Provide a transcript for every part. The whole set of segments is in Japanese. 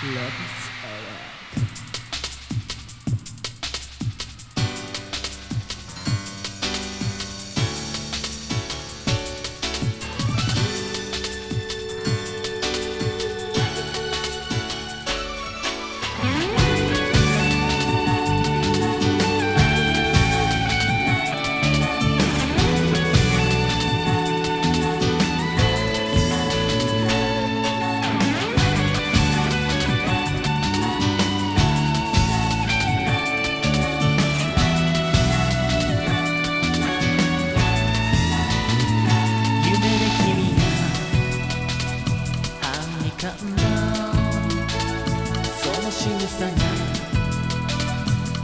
Love is alright. Uh,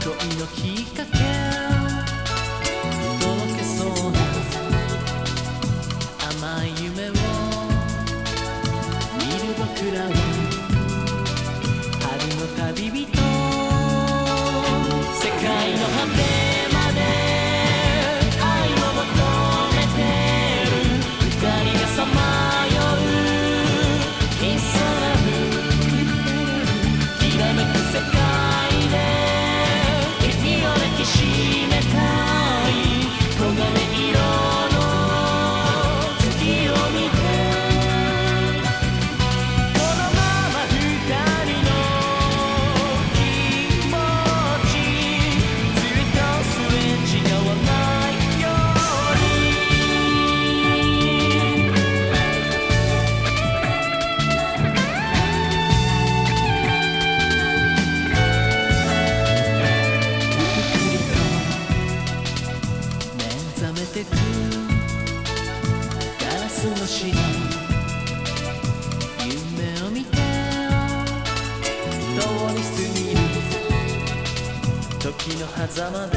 恋のきっかけてく。ガラスのしに夢を見て通り過ぎる。時の狭間で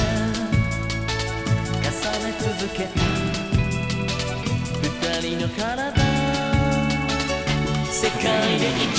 重ね続ける二人の体。世界で生き